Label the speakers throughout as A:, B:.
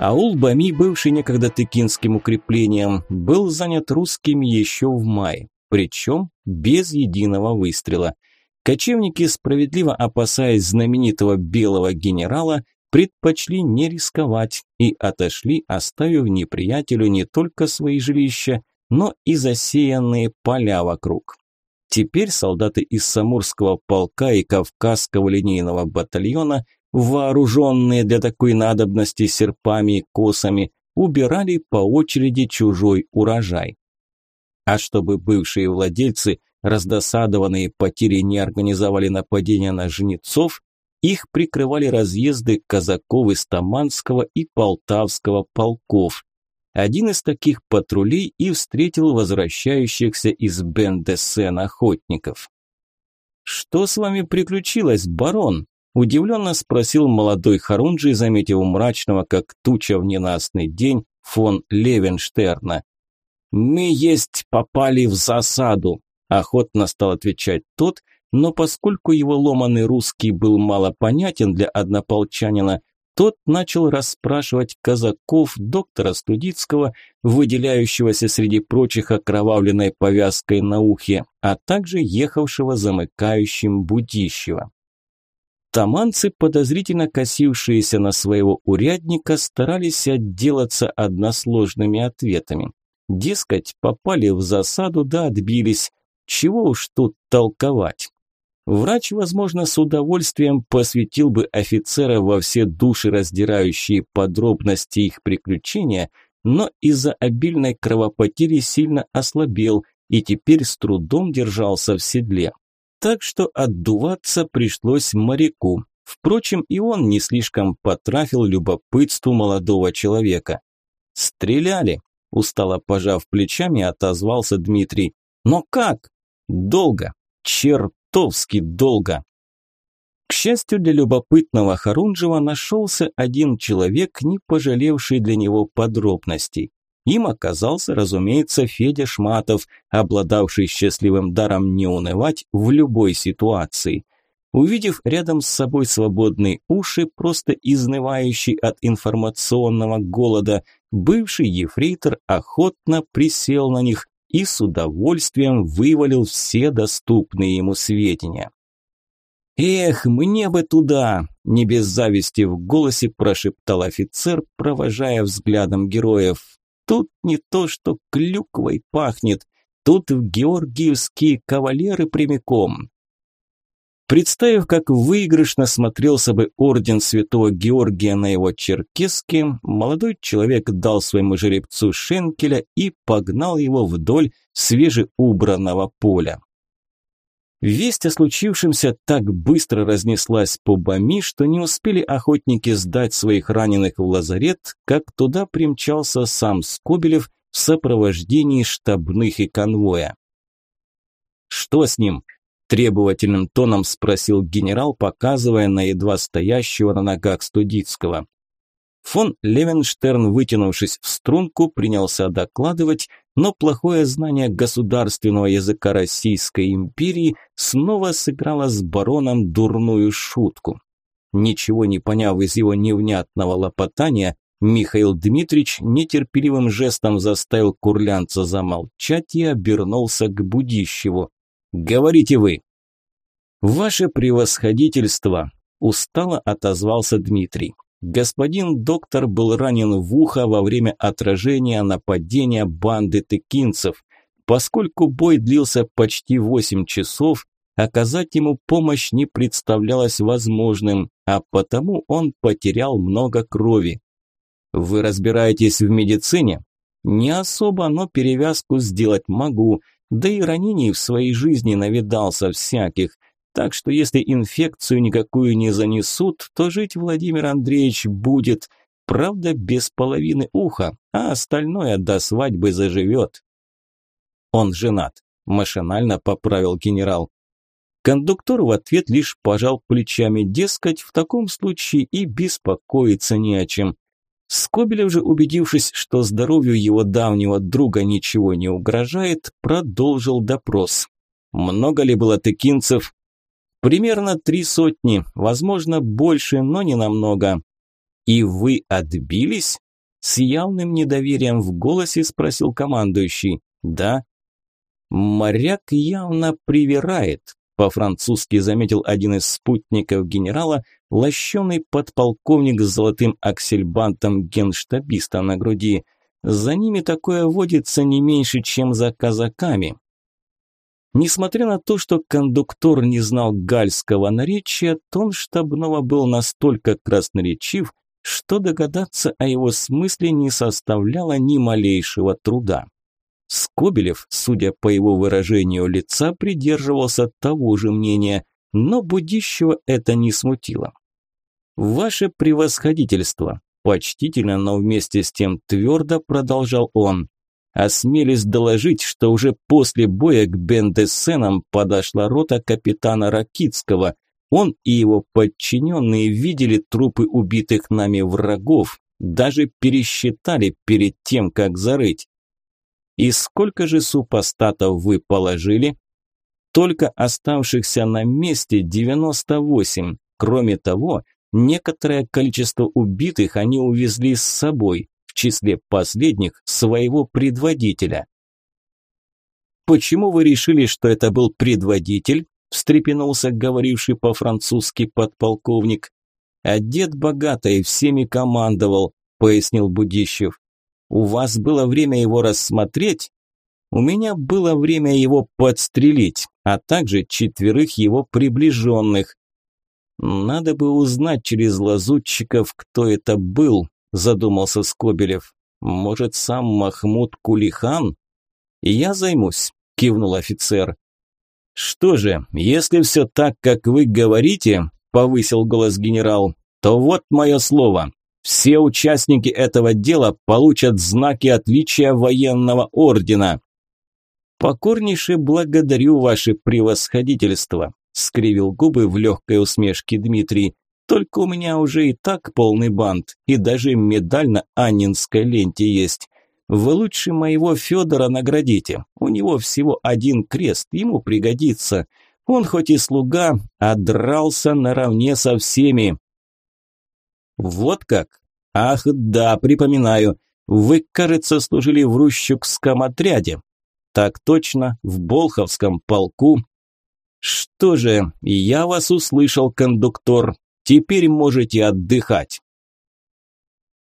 A: Аул Бами, бывший некогда тыкинским укреплением, был занят русскими еще в мае, причем без единого выстрела. Кочевники, справедливо опасаясь знаменитого белого генерала, предпочли не рисковать и отошли, оставив неприятелю не только свои жилища, но и засеянные поля вокруг. Теперь солдаты из Самурского полка и Кавказского линейного батальона, вооруженные для такой надобности серпами и косами, убирали по очереди чужой урожай. А чтобы бывшие владельцы, раздосадованные потери, не организовали нападения на жнецов, их прикрывали разъезды казаков из Таманского и Полтавского полков. Один из таких патрулей и встретил возвращающихся из Бендесен охотников. «Что с вами приключилось, барон?» – удивленно спросил молодой Харунжий, заметив мрачного, как туча в ненастный день, фон Левенштерна. «Мы есть попали в засаду», – охотно стал отвечать тот, но поскольку его ломаный русский был мало понятен для однополчанина, тот начал расспрашивать казаков доктора Студицкого, выделяющегося среди прочих окровавленной повязкой на ухе, а также ехавшего замыкающим Будищева. Таманцы, подозрительно косившиеся на своего урядника, старались отделаться односложными ответами. Дескать, попали в засаду да отбились. Чего уж тут толковать. Врач, возможно, с удовольствием посвятил бы офицера во все души раздирающие подробности их приключения, но из-за обильной кровопотери сильно ослабел и теперь с трудом держался в седле. Так что отдуваться пришлось моряку. Впрочем, и он не слишком потрафил любопытству молодого человека. «Стреляли», – устало пожав плечами, отозвался Дмитрий. «Но как?» «Долго. Черт чертовски долго. К счастью для любопытного Харунжева нашелся один человек, не пожалевший для него подробностей. Им оказался, разумеется, Федя Шматов, обладавший счастливым даром не унывать в любой ситуации. Увидев рядом с собой свободные уши, просто изнывающий от информационного голода, бывший ефрейтор охотно присел на них, и с удовольствием вывалил все доступные ему сведения. «Эх, мне бы туда!» – не без зависти в голосе прошептал офицер, провожая взглядом героев. «Тут не то, что клюквой пахнет, тут в георгиевские кавалеры прямиком. Представив, как выигрышно смотрелся бы орден святого Георгия на его черкеске, молодой человек дал своему жеребцу шенкеля и погнал его вдоль свежеубранного поля. Весть о случившемся так быстро разнеслась по Бами, что не успели охотники сдать своих раненых в лазарет, как туда примчался сам Скобелев в сопровождении штабных и конвоя. «Что с ним?» Требовательным тоном спросил генерал, показывая на едва стоящего на ногах Студицкого. Фон Левенштерн, вытянувшись в струнку, принялся докладывать, но плохое знание государственного языка Российской империи снова сыграло с бароном дурную шутку. Ничего не поняв из его невнятного лопотания, Михаил Дмитриевич нетерпеливым жестом заставил курлянца замолчать и обернулся к Будищеву. Говорите вы. Ваше превосходительство, устало отозвался Дмитрий. Господин доктор был ранен в ухо во время отражения нападения банды тыкинцев. Поскольку бой длился почти восемь часов, оказать ему помощь не представлялось возможным, а потому он потерял много крови. Вы разбираетесь в медицине? Не особо, но перевязку сделать могу. Да и ранений в своей жизни навидался всяких. Так что если инфекцию никакую не занесут, то жить Владимир Андреевич будет, правда, без половины уха, а остальное до свадьбы заживет. Он женат, машинально поправил генерал. Кондуктор в ответ лишь пожал плечами, дескать, в таком случае и беспокоиться не о чем. Скобелев же, убедившись, что здоровью его давнего друга ничего не угрожает, продолжил допрос. Много ли было тыкинцев? Примерно три сотни, возможно, больше, но не намного. И вы отбились? С явным недоверием в голосе спросил командующий. «Да». «Моряк явно привирает», – по-французски заметил один из спутников генерала, лощеный подполковник с золотым аксельбантом генштабиста на груди. За ними такое водится не меньше, чем за казаками. Несмотря на то, что кондуктор не знал гальского наречия, тон штабного был настолько красноречив, что догадаться о его смысле не составляло ни малейшего труда. Скобелев, судя по его выражению лица, придерживался того же мнения, но Будищева это не смутило. «Ваше превосходительство», – почтительно, но вместе с тем твердо продолжал он. «Осмелись доложить, что уже после боя к Бендесенам подошла рота капитана Ракицкого. Он и его подчиненные видели трупы убитых нами врагов, даже пересчитали перед тем, как зарыть. И сколько же супостатов вы положили? Только оставшихся на месте 98. Кроме того, некоторое количество убитых они увезли с собой, числе последних своего предводителя. Почему вы решили, что это был предводитель? встрепенулся говоривший по-французски подполковник. Одет богато и всеми командовал, пояснил Будищев. У вас было время его рассмотреть? У меня было время его подстрелить, а также четверых его приближенных. Надо бы узнать через лазутчиков, кто это был, задумался Скобелев. Может, сам Махмуд Кулихан? Я займусь, кивнул офицер. Что же, если все так, как вы говорите, повысил голос генерал, то вот мое слово. Все участники этого дела получат знаки отличия военного ордена. Покорнейше благодарю ваше превосходительство, скривил губы в легкой усмешке Дмитрий. Только у меня уже и так полный бант, и даже медаль на Аннинской ленте есть. Вы лучше моего Федора наградите. У него всего один крест, ему пригодится. Он хоть и слуга, а дрался наравне со всеми. Вот как? Ах, да, припоминаю. Вы, кажется, служили в Рущукском отряде. Так точно, в Болховском полку. Что же, я вас услышал, кондуктор. Теперь можете отдыхать.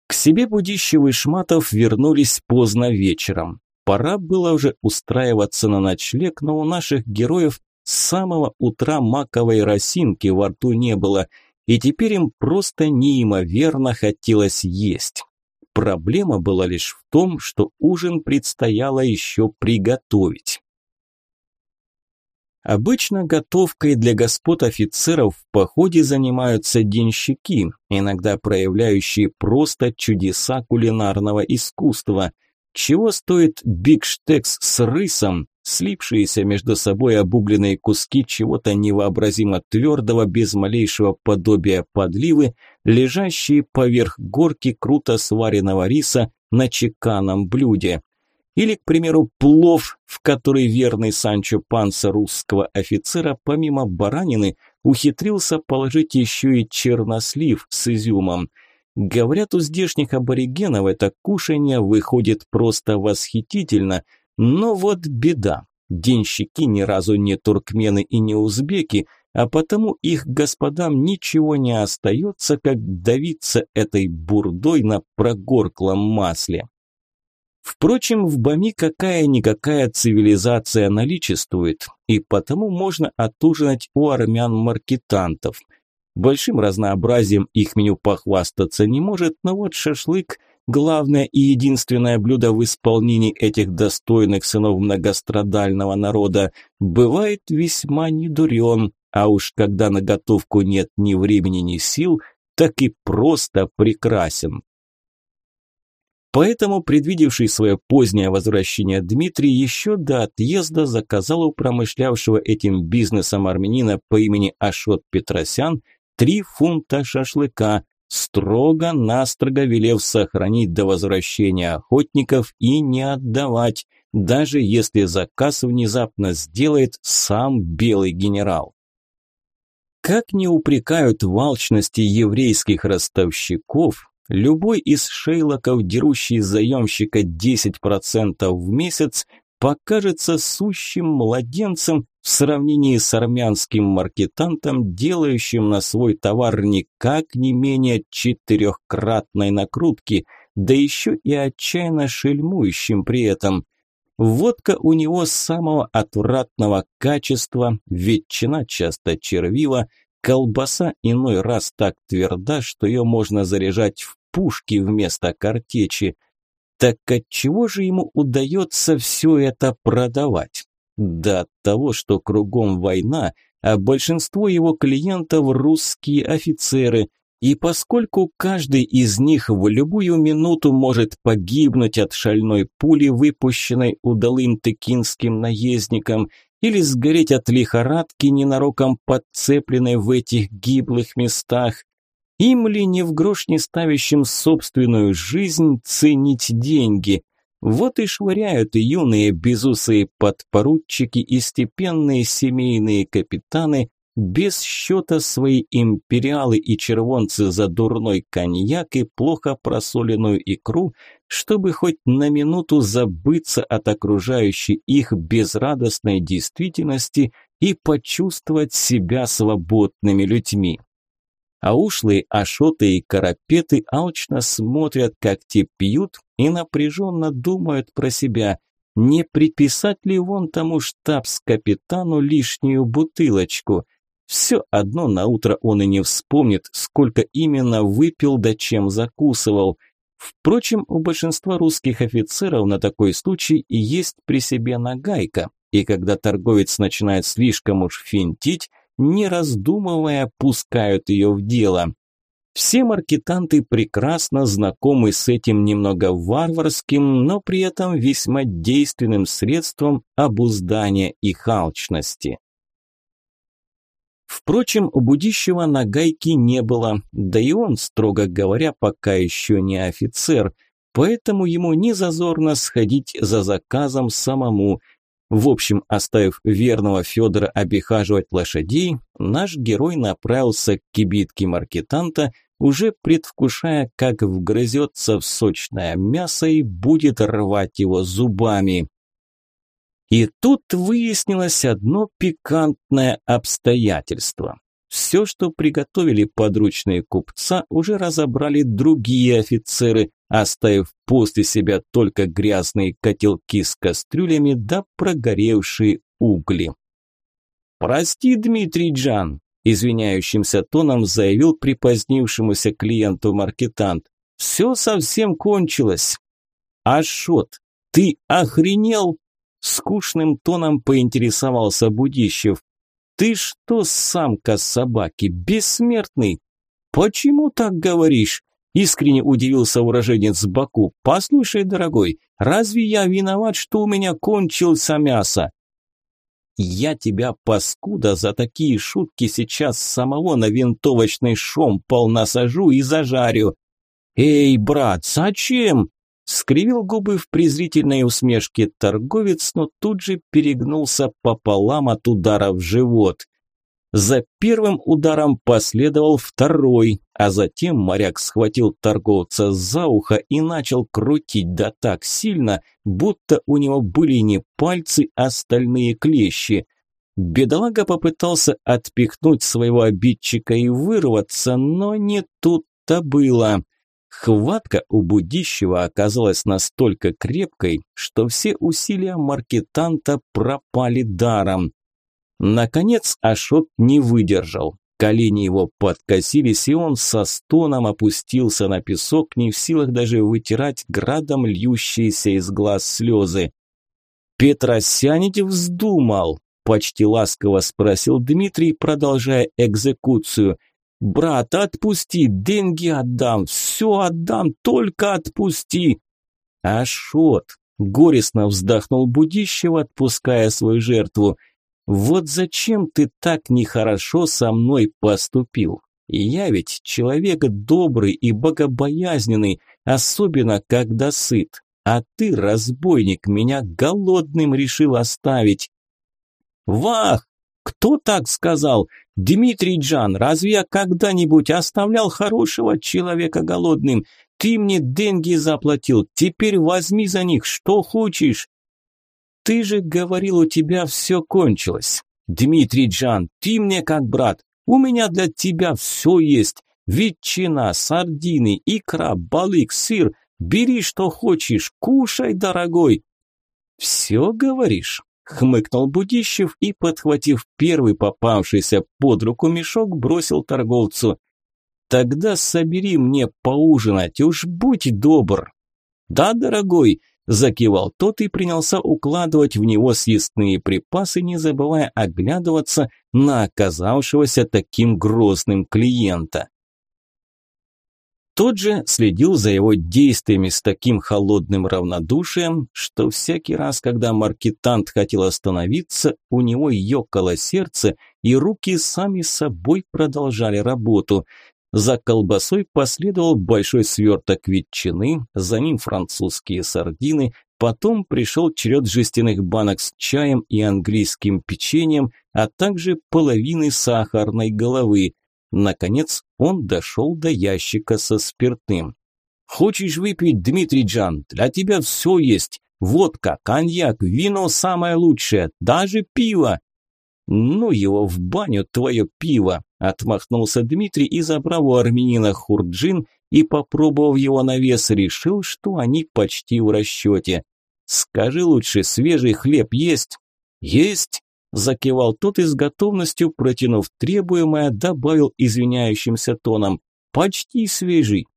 A: К себе Будищев и Шматов вернулись поздно вечером. Пора было уже устраиваться на ночлег, но у наших героев с самого утра маковой росинки во рту не было – и теперь им просто неимоверно хотелось есть. Проблема была лишь в том, что ужин предстояло еще приготовить. Обычно готовкой для господ офицеров в походе занимаются денщики, иногда проявляющие просто чудеса кулинарного искусства. Чего стоит бигштекс с рисом, слипшиеся между собой обугленные куски чего-то невообразимо твердого, без малейшего подобия подливы, лежащие поверх горки круто сваренного риса на чеканном блюде. Или, к примеру, плов, в который верный Санчо Панса русского офицера помимо баранины ухитрился положить еще и чернослив с изюмом. Говорят, у здешних аборигенов это кушание выходит просто восхитительно – но вот беда. Денщики ни разу не туркмены и не узбеки, а потому их господам ничего не остается, как давиться этой бурдой на прогорклом масле. Впрочем, в Бами какая-никакая цивилизация наличествует, и потому можно отужинать у армян-маркетантов. Большим разнообразием их меню похвастаться не может, но вот шашлык – главное и единственное блюдо в исполнении этих достойных сынов многострадального народа, бывает весьма недурен, а уж когда на готовку нет ни времени, ни сил, так и просто прекрасен. Поэтому, предвидевший свое позднее возвращение Дмитрий еще до отъезда заказал у промышлявшего этим бизнесом армянина по имени Ашот Петросян три фунта шашлыка, строго-настрого велев сохранить до возвращения охотников и не отдавать, даже если заказ внезапно сделает сам белый генерал. Как не упрекают в алчности еврейских ростовщиков, Любой из шейлоков, дерущий заемщика 10% в месяц, покажется сущим младенцем в сравнении с армянским маркетантом, делающим на свой товар никак не менее четырехкратной накрутки, да еще и отчаянно шельмующим при этом. Водка у него самого отвратного качества, ветчина часто червива, колбаса иной раз так тверда, что ее можно заряжать в пушки вместо картечи – так отчего же ему удается все это продавать? Да от того, что кругом война, а большинство его клиентов русские офицеры, и поскольку каждый из них в любую минуту может погибнуть от шальной пули, выпущенной удалым тыкинским наездником, или сгореть от лихорадки, ненароком подцепленной в этих гиблых местах, им ли не в грош не ставящим собственную жизнь ценить деньги? Вот и швыряют юные безусые подпоручики и степенные семейные капитаны без счета свои империалы и червонцы за дурной коньяк и плохо просоленную икру, чтобы хоть на минуту забыться от окружающей их безрадостной действительности и почувствовать себя свободными людьми а ушлые ашоты и карапеты алчно смотрят, как те пьют, и напряженно думают про себя, не приписать ли вон тому штабс-капитану лишнюю бутылочку. Все одно на утро он и не вспомнит, сколько именно выпил да чем закусывал. Впрочем, у большинства русских офицеров на такой случай и есть при себе нагайка, и когда торговец начинает слишком уж финтить, не раздумывая, пускают ее в дело. Все маркетанты прекрасно знакомы с этим немного варварским, но при этом весьма действенным средством обуздания их алчности. Впрочем, у Будищева нагайки не было, да и он, строго говоря, пока еще не офицер, поэтому ему не зазорно сходить за заказом самому, в общем, оставив верного Федора обихаживать лошадей, наш герой направился к кибитке маркетанта, уже предвкушая, как вгрызется в сочное мясо и будет рвать его зубами. И тут выяснилось одно пикантное обстоятельство. Все, что приготовили подручные купца, уже разобрали другие офицеры, оставив после себя только грязные котелки с кастрюлями да прогоревшие угли. «Прости, Дмитрий Джан», – извиняющимся тоном заявил припозднившемуся клиенту маркетант. «Все совсем кончилось». «Ашот, ты охренел?» – скучным тоном поинтересовался Будищев. «Ты что, самка собаки, бессмертный?» «Почему так говоришь?» Искренне удивился уроженец Баку. «Послушай, дорогой, разве я виноват, что у меня кончился мясо?» «Я тебя, паскуда, за такие шутки сейчас самого на винтовочный шомпол насажу и зажарю!» «Эй, брат, зачем?» Скривил губы в презрительной усмешке торговец, но тут же перегнулся пополам от удара в живот. За первым ударом последовал второй, а затем моряк схватил торговца за ухо и начал крутить да так сильно, будто у него были не пальцы, а стальные клещи. Бедолага попытался отпихнуть своего обидчика и вырваться, но не тут-то было. Хватка у будищего оказалась настолько крепкой, что все усилия маркетанта пропали даром. Наконец Ашот не выдержал. Колени его подкосились, и он со стоном опустился на песок, не в силах даже вытирать градом льющиеся из глаз слезы. «Петросянить вздумал?» – почти ласково спросил Дмитрий, продолжая экзекуцию – «Брат, отпусти, деньги отдам, все отдам, только отпусти!» «Ашот!» – горестно вздохнул Будищев, отпуская свою жертву. «Вот зачем ты так нехорошо со мной поступил? Я ведь человек добрый и богобоязненный, особенно когда сыт. А ты, разбойник, меня голодным решил оставить». «Вах!» Кто так сказал? Дмитрий Джан, разве я когда-нибудь оставлял хорошего человека голодным? Ты мне деньги заплатил, теперь возьми за них, что хочешь. Ты же говорил, у тебя все кончилось. Дмитрий Джан, ты мне как брат. У меня для тебя все есть. Ветчина, сардины, икра, балык, сыр. Бери, что хочешь, кушай, дорогой. Все говоришь? Хмыкнул Будищев и, подхватив первый попавшийся под руку мешок, бросил торговцу. «Тогда собери мне поужинать, уж будь добр». «Да, дорогой», – закивал тот и принялся укладывать в него съестные припасы, не забывая оглядываться на оказавшегося таким грозным клиента. Тот же следил за его действиями с таким холодным равнодушием, что всякий раз, когда маркетант хотел остановиться, у него ёкало сердце, и руки сами собой продолжали работу. За колбасой последовал большой сверток ветчины, за ним французские сардины, потом пришел черед жестяных банок с чаем и английским печеньем, а также половины сахарной головы. Наконец он дошел до ящика со спиртным. «Хочешь выпить, Дмитрий Джан? Для тебя все есть. Водка, коньяк, вино самое лучшее, даже пиво». «Ну его в баню, твое пиво!» – отмахнулся Дмитрий и, забрав у армянина хурджин и попробовав его на вес, решил, что они почти в расчете. «Скажи лучше, свежий хлеб есть?» «Есть!» Закивал тот и с готовностью, протянув требуемое, добавил извиняющимся тоном. «Почти свежий».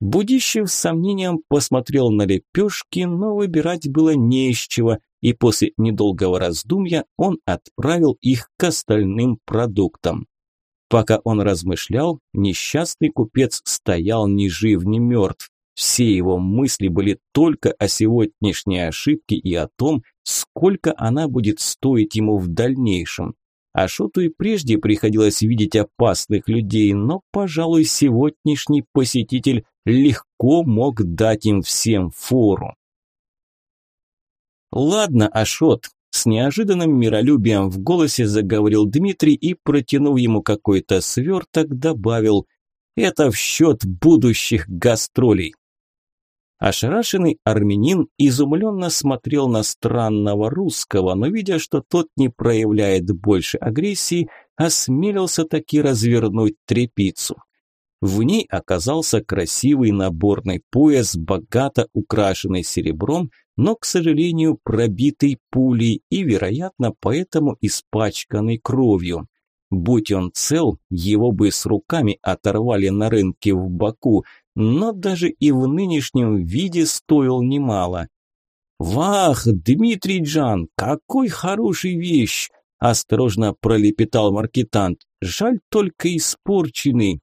A: Будищев с сомнением посмотрел на лепешки, но выбирать было не из чего, и после недолгого раздумья он отправил их к остальным продуктам. Пока он размышлял, несчастный купец стоял ни жив, ни мертв. Все его мысли были только о сегодняшней ошибке и о том, сколько она будет стоить ему в дальнейшем. Ашоту и прежде приходилось видеть опасных людей, но, пожалуй, сегодняшний посетитель легко мог дать им всем фору. «Ладно, Ашот», – с неожиданным миролюбием в голосе заговорил Дмитрий и, протянув ему какой-то сверток, добавил – это в счет будущих гастролей. Ошарашенный армянин изумленно смотрел на странного русского, но видя, что тот не проявляет больше агрессии, осмелился таки развернуть трепицу. В ней оказался красивый наборный пояс, богато украшенный серебром, но, к сожалению, пробитый пулей и, вероятно, поэтому испачканный кровью. Будь он цел, его бы с руками оторвали на рынке в Баку, но даже и в нынешнем виде стоил немало. «Вах, Дмитрий Джан, какой хороший вещь!» – осторожно пролепетал маркетант. «Жаль только испорченный».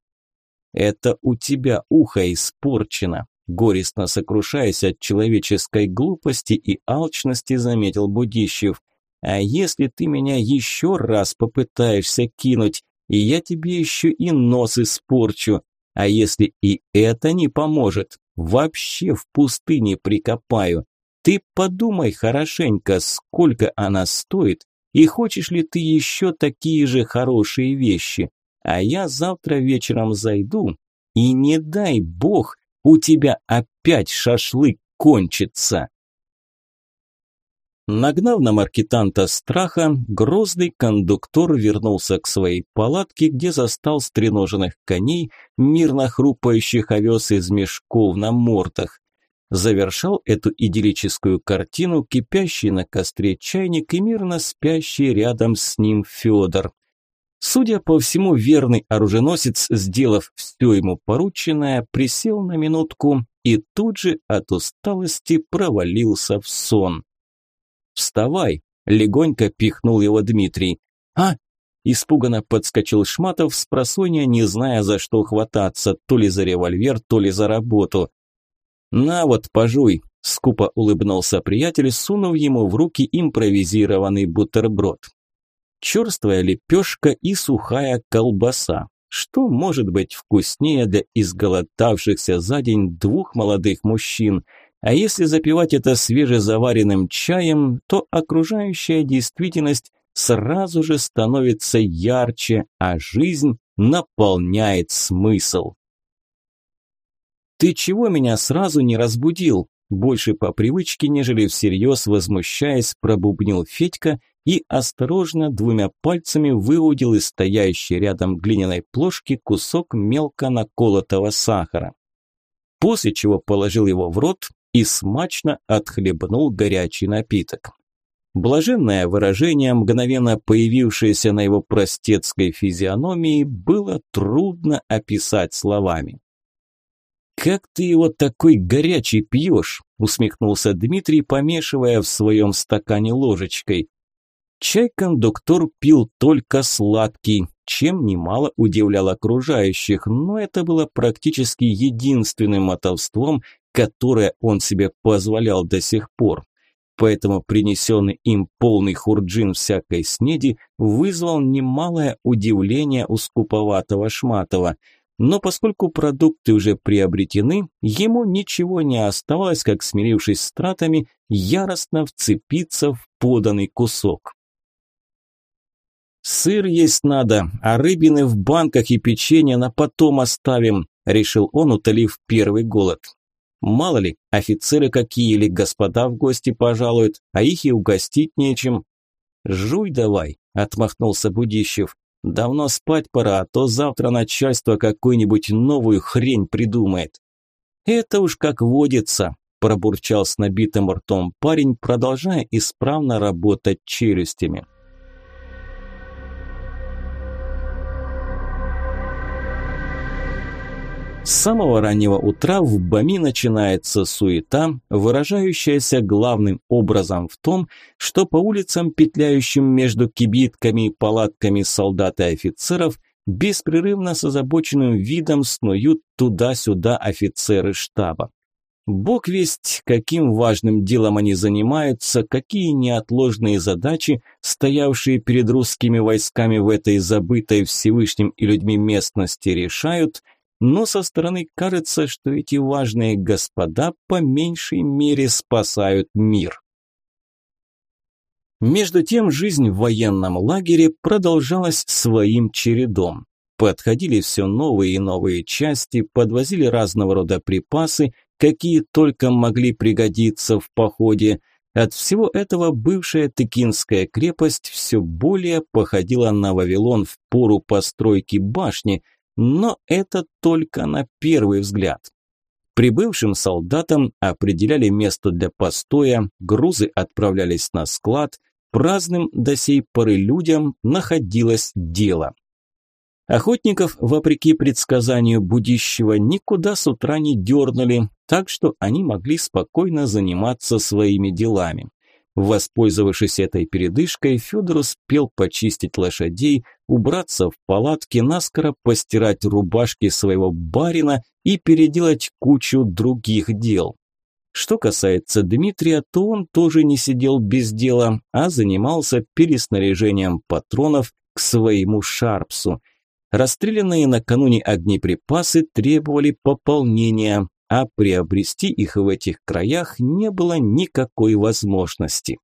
A: «Это у тебя ухо испорчено», – горестно сокрушаясь от человеческой глупости и алчности, заметил Будищев. «А если ты меня еще раз попытаешься кинуть, и я тебе еще и нос испорчу, а если и это не поможет, вообще в пустыне прикопаю. Ты подумай хорошенько, сколько она стоит, и хочешь ли ты еще такие же хорошие вещи. А я завтра вечером зайду, и не дай бог, у тебя опять шашлык кончится. Нагнав на маркетанта страха, грозный кондуктор вернулся к своей палатке, где застал стреноженных коней, мирно хрупающих овес из мешков на мортах. Завершал эту идиллическую картину кипящий на костре чайник и мирно спящий рядом с ним Федор. Судя по всему, верный оруженосец, сделав все ему порученное, присел на минутку и тут же от усталости провалился в сон. «Вставай!» – легонько пихнул его Дмитрий. «А?» – испуганно подскочил Шматов с просонья, не зная, за что хвататься, то ли за револьвер, то ли за работу. «На вот, пожуй!» – скупо улыбнулся приятель, сунув ему в руки импровизированный бутерброд. Черствая лепешка и сухая колбаса. Что может быть вкуснее для изголодавшихся за день двух молодых мужчин – а если запивать это свежезаваренным чаем, то окружающая действительность сразу же становится ярче, а жизнь наполняет смысл. «Ты чего меня сразу не разбудил?» Больше по привычке, нежели всерьез возмущаясь, пробубнил Федька и осторожно двумя пальцами выудил из стоящей рядом глиняной плошки кусок мелко наколотого сахара. После чего положил его в рот и смачно отхлебнул горячий напиток. Блаженное выражение, мгновенно появившееся на его простецкой физиономии, было трудно описать словами. «Как ты его такой горячий пьешь?» – усмехнулся Дмитрий, помешивая в своем стакане ложечкой. Чай кондуктор пил только сладкий, чем немало удивлял окружающих, но это было практически единственным мотовством, которое он себе позволял до сих пор. Поэтому принесенный им полный хурджин всякой снеди вызвал немалое удивление у скуповатого Шматова – но поскольку продукты уже приобретены, ему ничего не оставалось, как смирившись с тратами, яростно вцепиться в поданный кусок. «Сыр есть надо, а рыбины в банках и печенье на потом оставим», – решил он, утолив первый голод. «Мало ли, офицеры какие или господа в гости пожалуют, а их и угостить нечем». «Жуй давай», – отмахнулся Будищев. Давно спать пора, а то завтра начальство какую-нибудь новую хрень придумает. Это уж как водится, пробурчал с набитым ртом парень, продолжая исправно работать челюстями. С самого раннего утра в Бами начинается суета, выражающаяся главным образом в том, что по улицам, петляющим между кибитками и палатками солдат и офицеров, беспрерывно с озабоченным видом снуют туда-сюда офицеры штаба. Бог весть, каким важным делом они занимаются, какие неотложные задачи, стоявшие перед русскими войсками в этой забытой Всевышним и людьми местности, решают – но со стороны кажется, что эти важные господа по меньшей мере спасают мир. Между тем жизнь в военном лагере продолжалась своим чередом. Подходили все новые и новые части, подвозили разного рода припасы, какие только могли пригодиться в походе. От всего этого бывшая Тыкинская крепость все более походила на Вавилон в пору постройки башни, но это только на первый взгляд. Прибывшим солдатам определяли место для постоя, грузы отправлялись на склад, праздным до сей поры людям находилось дело. Охотников, вопреки предсказанию будущего, никуда с утра не дернули, так что они могли спокойно заниматься своими делами. Воспользовавшись этой передышкой, Федор успел почистить лошадей, убраться в палатке, наскоро постирать рубашки своего барина и переделать кучу других дел. Что касается Дмитрия, то он тоже не сидел без дела, а занимался переснаряжением патронов к своему Шарпсу. Расстрелянные накануне огнеприпасы требовали пополнения, а приобрести их в этих краях не было никакой возможности.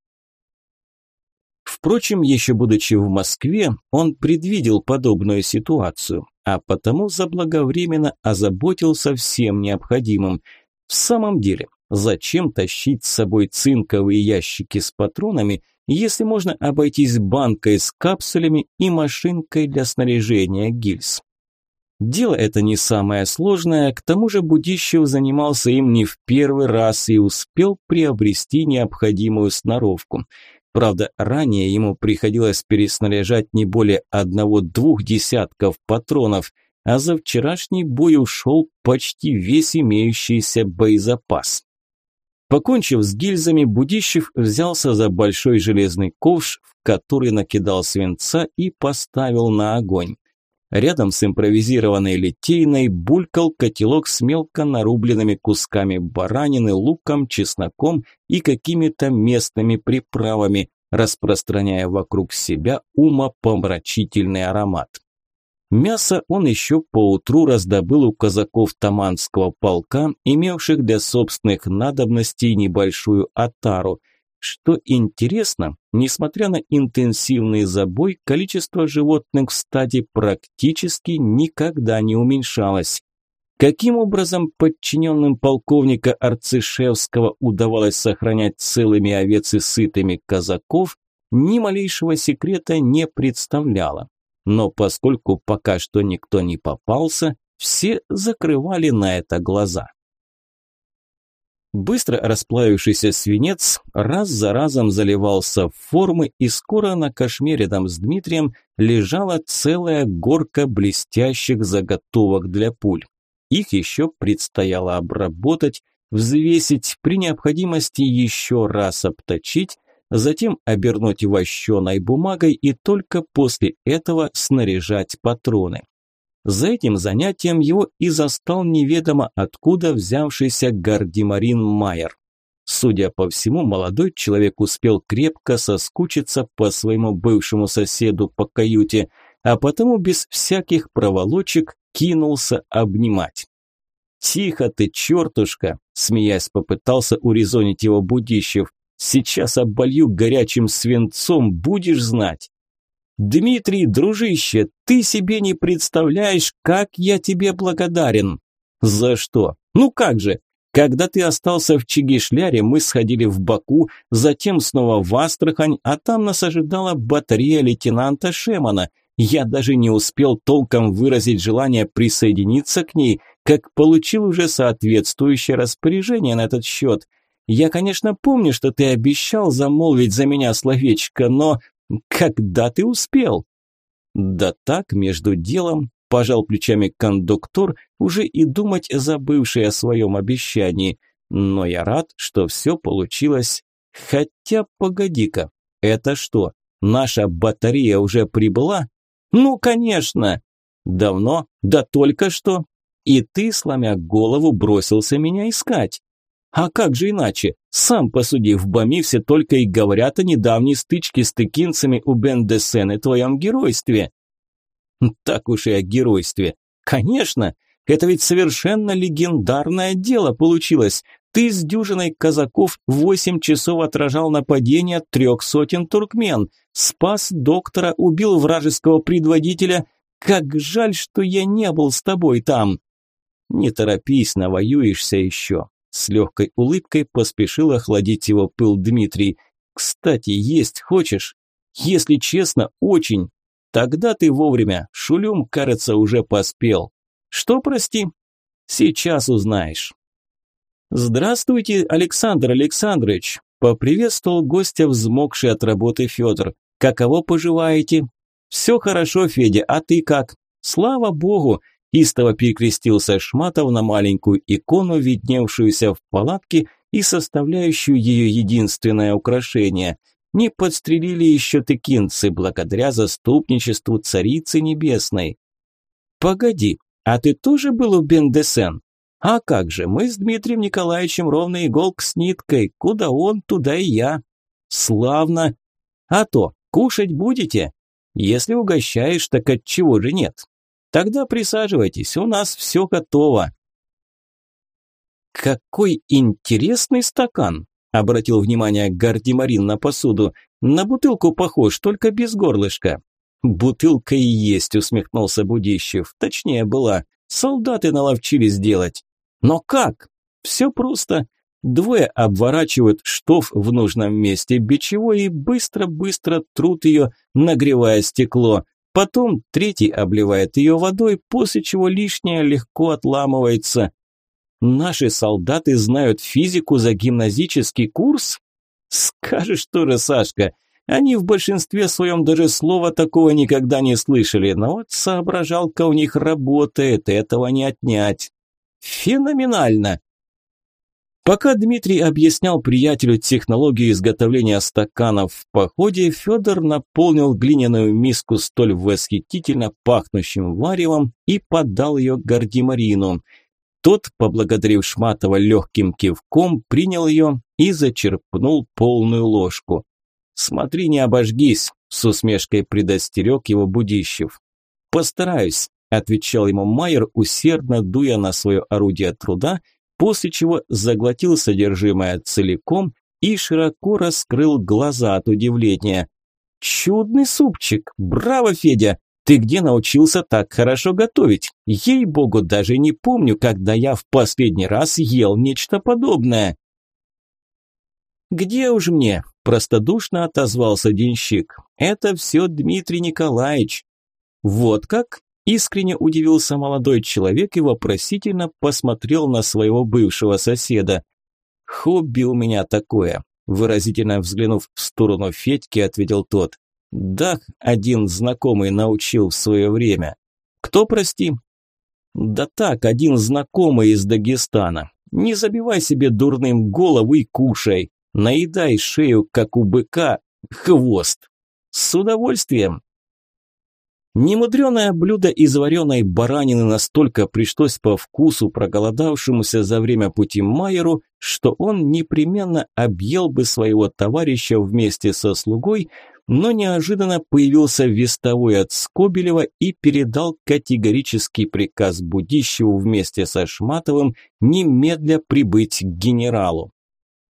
A: Впрочем, еще будучи в Москве, он предвидел подобную ситуацию, а потому заблаговременно озаботился всем необходимым. В самом деле, зачем тащить с собой цинковые ящики с патронами, если можно обойтись банкой с капсулями и машинкой для снаряжения гильз? Дело это не самое сложное, к тому же Будищев занимался им не в первый раз и успел приобрести необходимую сноровку. Правда, ранее ему приходилось переснаряжать не более одного-двух десятков патронов, а за вчерашний бой ушел почти весь имеющийся боезапас. Покончив с гильзами, Будищев взялся за большой железный ковш, в который накидал свинца и поставил на огонь. Рядом с импровизированной литейной булькал котелок с мелко нарубленными кусками баранины, луком, чесноком и какими-то местными приправами, распространяя вокруг себя умопомрачительный аромат. Мясо он еще поутру раздобыл у казаков Таманского полка, имевших для собственных надобностей небольшую отару. Что интересно, несмотря на интенсивный забой, количество животных в стаде практически никогда не уменьшалось. Каким образом подчиненным полковника Арцишевского удавалось сохранять целыми овец и сытыми казаков, ни малейшего секрета не представляло. Но поскольку пока что никто не попался, все закрывали на это глаза. Быстро расплавившийся свинец раз за разом заливался в формы, и скоро на кошме рядом с Дмитрием лежала целая горка блестящих заготовок для пуль. Их еще предстояло обработать, взвесить, при необходимости еще раз обточить, затем обернуть вощеной бумагой и только после этого снаряжать патроны. За этим занятием его и застал неведомо откуда взявшийся гардемарин Майер. Судя по всему, молодой человек успел крепко соскучиться по своему бывшему соседу по каюте, а потому без всяких проволочек кинулся обнимать. «Тихо ты, чертушка!» – смеясь попытался урезонить его Будищев. «Сейчас оболью горячим свинцом, будешь знать!» «Дмитрий, дружище, ты себе не представляешь, как я тебе благодарен!» «За что? Ну как же! Когда ты остался в Чигишляре, мы сходили в Баку, затем снова в Астрахань, а там нас ожидала батарея лейтенанта Шемана. Я даже не успел толком выразить желание присоединиться к ней, как получил уже соответствующее распоряжение на этот счет. Я, конечно, помню, что ты обещал замолвить за меня словечко, но когда ты успел? Да так, между делом, пожал плечами кондуктор, уже и думать забывший о своем обещании. Но я рад, что все получилось. Хотя, погоди-ка, это что, наша батарея уже прибыла? «Ну, конечно!» «Давно? Да только что!» «И ты, сломя голову, бросился меня искать!» «А как же иначе? Сам посуди, в Бамивсе только и говорят о недавней стычке с тыкинцами у Бендесен и твоем геройстве!» «Так уж и о геройстве! Конечно! Это ведь совершенно легендарное дело получилось! Ты с дюжиной казаков восемь часов отражал нападение трех сотен туркмен, спас доктора, убил вражеского предводителя. Как жаль, что я не был с тобой там. Не торопись, навоюешься еще. С легкой улыбкой поспешил охладить его пыл Дмитрий. Кстати, есть хочешь? Если честно, очень. Тогда ты вовремя. Шулюм, кажется, уже поспел. Что, прости? Сейчас узнаешь. «Здравствуйте, Александр Александрович!» – поприветствовал гостя взмокший от работы Федор. «Каково поживаете?» «Все хорошо, Федя, а ты как?» «Слава богу!» – истово перекрестился Шматов на маленькую икону, видневшуюся в палатке и составляющую ее единственное украшение. Не подстрелили еще тыкинцы благодаря заступничеству Царицы Небесной. «Погоди, а ты тоже был у Бендесен?» А как же, мы с Дмитрием Николаевичем ровно иголк с ниткой. Куда он, туда и я. Славно. А то, кушать будете? Если угощаешь, так от чего же нет? Тогда присаживайтесь, у нас все готово. Какой интересный стакан, обратил внимание Гардемарин на посуду. На бутылку похож, только без горлышка. Бутылка и есть, усмехнулся Будищев. Точнее была. Солдаты наловчились делать. Но как? Все просто. Двое обворачивают штоф в нужном месте бичевой и быстро-быстро трут ее, нагревая стекло. Потом третий обливает ее водой, после чего лишнее легко отламывается. Наши солдаты знают физику за гимназический курс? Скажешь тоже, Сашка, они в большинстве своем даже слова такого никогда не слышали, но вот соображалка у них работает, этого не отнять. Феноменально! Пока Дмитрий объяснял приятелю технологию изготовления стаканов в походе, Федор наполнил глиняную миску столь восхитительно пахнущим варевом и подал ее Гардемарину. Тот, поблагодарив Шматова легким кивком, принял ее и зачерпнул полную ложку. «Смотри, не обожгись», – с усмешкой предостерег его Будищев. «Постараюсь», отвечал ему Майер, усердно дуя на свое орудие труда, после чего заглотил содержимое целиком и широко раскрыл глаза от удивления. «Чудный супчик! Браво, Федя! Ты где научился так хорошо готовить? Ей-богу, даже не помню, когда я в последний раз ел нечто подобное». «Где уж мне?» – простодушно отозвался денщик. «Это все Дмитрий Николаевич». «Вот как?» – искренне удивился молодой человек и вопросительно посмотрел на своего бывшего соседа. «Хобби у меня такое», – выразительно взглянув в сторону Федьки, ответил тот. «Да, один знакомый научил в свое время». «Кто, прости?» «Да так, один знакомый из Дагестана. Не забивай себе дурным голову и кушай. Наедай шею, как у быка, хвост. С удовольствием. Немудреное блюдо из вареной баранины настолько пришлось по вкусу проголодавшемуся за время пути Майеру, что он непременно объел бы своего товарища вместе со слугой, но неожиданно появился вестовой от Скобелева и передал категорический приказ Будищеву вместе со Шматовым немедля прибыть к генералу.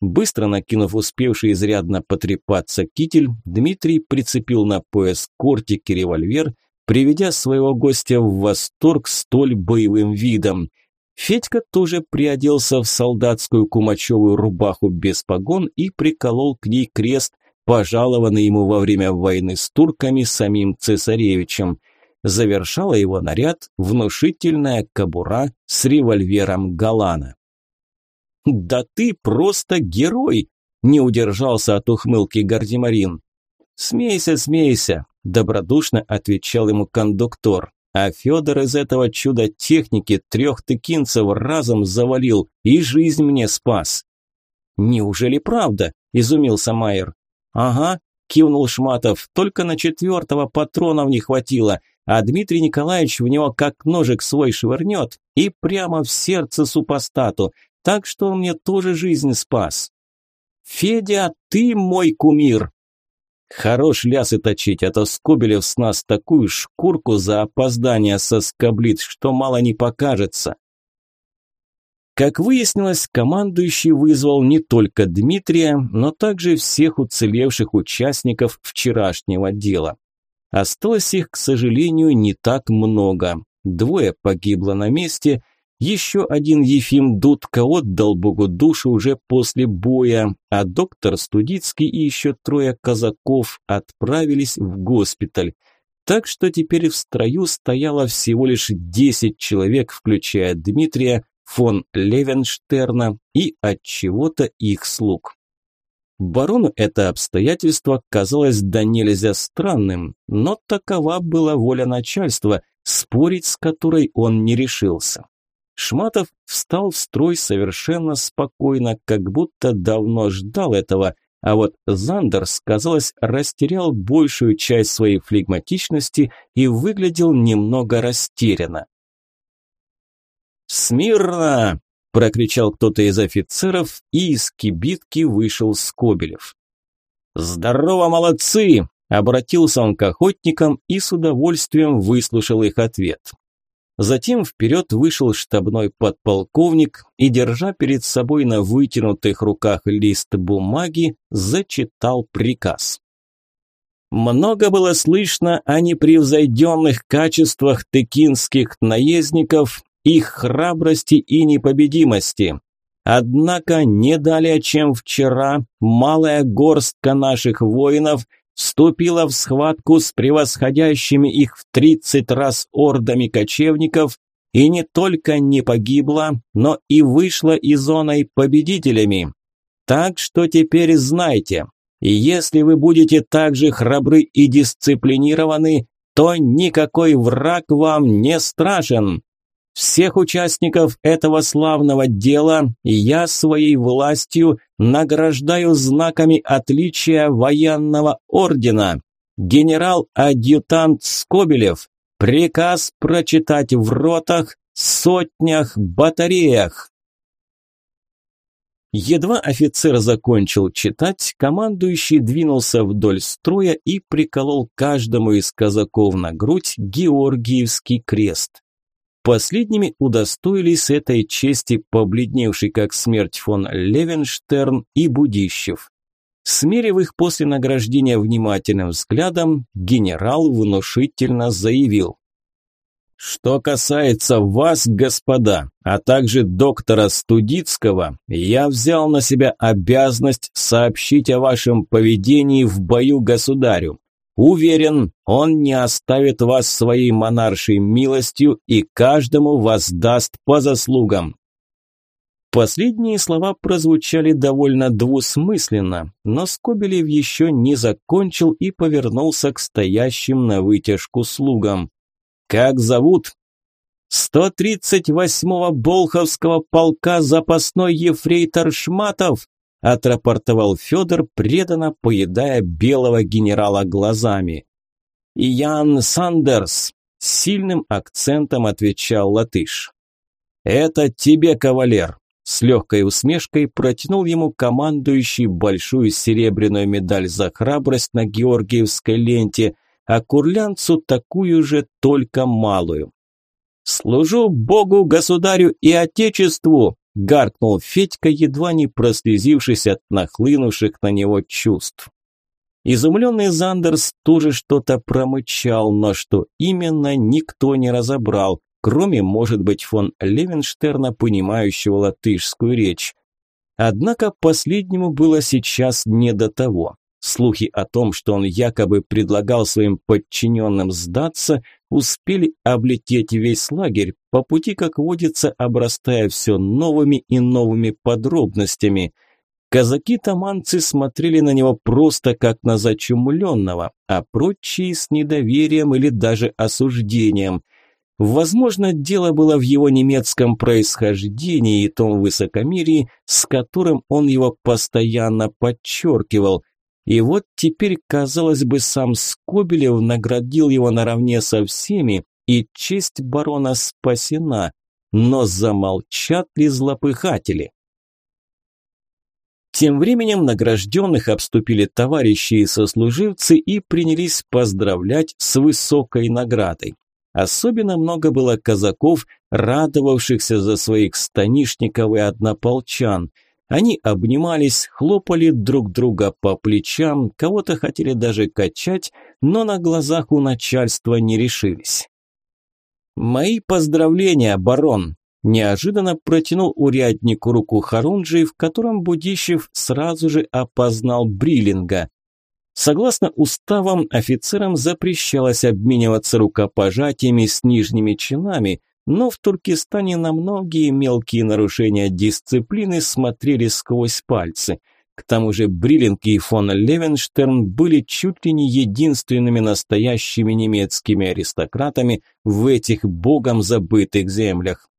A: Быстро накинув успевший изрядно потрепаться китель, Дмитрий прицепил на пояс кортик револьвер, приведя своего гостя в восторг столь боевым видом. Федька тоже приоделся в солдатскую кумачевую рубаху без погон и приколол к ней крест, пожалованный ему во время войны с турками самим цесаревичем. Завершала его наряд внушительная кобура с револьвером Галана. «Да ты просто герой!» – не удержался от ухмылки Гардемарин. «Смейся, смейся!» – добродушно отвечал ему кондуктор. А Федор из этого чуда техники трех тыкинцев разом завалил и жизнь мне спас. «Неужели правда?» – изумился Майер. «Ага», – кивнул Шматов, – «только на четвертого патронов не хватило, а Дмитрий Николаевич в него как ножик свой швырнет и прямо в сердце супостату, так что он мне тоже жизнь спас. Федя, ты мой кумир. Хорош лясы точить, а то Скобелев с нас такую шкурку за опоздание соскоблит, что мало не покажется. Как выяснилось, командующий вызвал не только Дмитрия, но также всех уцелевших участников вчерашнего дела. Осталось их, к сожалению, не так много. Двое погибло на месте – еще один Ефим Дудка отдал Богу душу уже после боя, а доктор Студицкий и еще трое казаков отправились в госпиталь. Так что теперь в строю стояло всего лишь 10 человек, включая Дмитрия, фон Левенштерна и от чего-то их слуг. Барону это обстоятельство казалось да нельзя странным, но такова была воля начальства, спорить с которой он не решился. Шматов встал в строй совершенно спокойно, как будто давно ждал этого, а вот Зандерс, казалось, растерял большую часть своей флегматичности и выглядел немного растерянно. «Смирно!» – прокричал кто-то из офицеров, и из кибитки вышел Скобелев. «Здорово, молодцы!» – обратился он к охотникам и с удовольствием выслушал их ответ. Затем вперед вышел штабной подполковник и, держа перед собой на вытянутых руках лист бумаги, зачитал приказ. Много было слышно о непревзойденных качествах тыкинских наездников, их храбрости и непобедимости. Однако не далее, чем вчера, малая горстка наших воинов – вступила в схватку с превосходящими их в 30 раз ордами кочевников и не только не погибла, но и вышла из зоной победителями. Так что теперь знайте, если вы будете так же храбры и дисциплинированы, то никакой враг вам не страшен. Всех участников этого славного дела я своей властью награждаю знаками отличия военного ордена. Генерал-адъютант Скобелев. Приказ прочитать в ротах, сотнях, батареях. Едва офицер закончил читать, командующий двинулся вдоль строя и приколол каждому из казаков на грудь Георгиевский крест. Последними удостоились этой чести побледневший как смерть фон Левенштерн и Будищев. Смерив их после награждения внимательным взглядом, генерал внушительно заявил. Что касается вас, господа, а также доктора Студицкого, я взял на себя обязанность сообщить о вашем поведении в бою государю. Уверен, он не оставит вас своей монаршей милостью и каждому воздаст по заслугам. Последние слова прозвучали довольно двусмысленно, но Скобелев еще не закончил и повернулся к стоящим на вытяжку слугам. «Как зовут?» «138-го Болховского полка запасной ефрейтор Шматов», отрапортовал Федор, преданно поедая белого генерала глазами. «Ян Сандерс», – сильным акцентом отвечал латыш. «Это тебе, кавалер», – с легкой усмешкой протянул ему командующий большую серебряную медаль за храбрость на Георгиевской ленте – а курлянцу такую же, только малую. «Служу Богу, государю и Отечеству!» – гаркнул Федька, едва не прослезившись от нахлынувших на него чувств. Изумленный Зандерс тоже что-то промычал, но что именно, никто не разобрал, кроме, может быть, фон Левенштерна, понимающего латышскую речь. Однако последнему было сейчас не до того. Слухи о том, что он якобы предлагал своим подчиненным сдаться, успели облететь весь лагерь, по пути, как водится, обрастая все новыми и новыми подробностями. Казаки-таманцы смотрели на него просто как на зачумленного, а прочие с недоверием или даже осуждением. Возможно, дело было в его немецком происхождении и том высокомерии, с которым он его постоянно подчеркивал – и вот теперь, казалось бы, сам Скобелев наградил его наравне со всеми, и честь барона спасена. Но замолчат ли злопыхатели? Тем временем награжденных обступили товарищи и сослуживцы и принялись поздравлять с высокой наградой. Особенно много было казаков, радовавшихся за своих станишников и однополчан – они обнимались, хлопали друг друга по плечам, кого-то хотели даже качать, но на глазах у начальства не решились. «Мои поздравления, барон!» Неожиданно протянул уряднику руку Харунжи, в котором Будищев сразу же опознал Бриллинга. Согласно уставам, офицерам запрещалось обмениваться рукопожатиями с нижними чинами, но в Туркестане на многие мелкие нарушения дисциплины смотрели сквозь пальцы. К тому же Бриллинг и фон Левенштерн были чуть ли не единственными настоящими немецкими аристократами в этих богом забытых землях.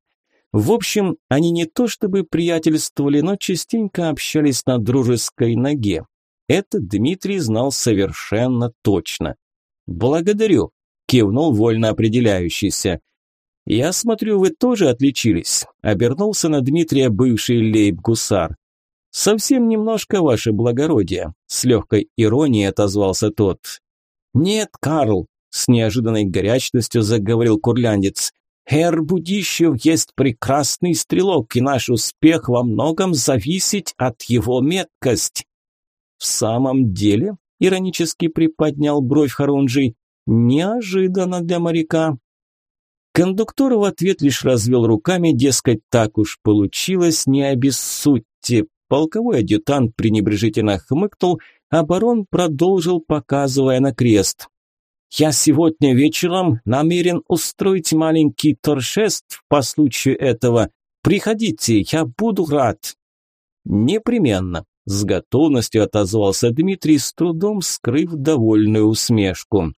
A: В общем, они не то чтобы приятельствовали, но частенько общались на дружеской ноге. Это Дмитрий знал совершенно точно. «Благодарю», – кивнул вольно определяющийся. «Я смотрю, вы тоже отличились», – обернулся на Дмитрия бывший лейб-гусар. «Совсем немножко, ваше благородие», – с легкой иронией отозвался тот. «Нет, Карл», – с неожиданной горячностью заговорил курляндец. «Хер Будищев есть прекрасный стрелок, и наш успех во многом зависит от его меткости». «В самом деле?» – иронически приподнял бровь Харунжий. «Неожиданно для моряка». Кондуктор в ответ лишь развел руками, дескать, так уж получилось, не обессудьте. Полковой адъютант пренебрежительно хмыкнул, а барон продолжил, показывая на крест. «Я сегодня вечером намерен устроить маленький торжеств по случаю этого. Приходите, я буду рад». «Непременно», – с готовностью отозвался Дмитрий, с трудом скрыв довольную усмешку.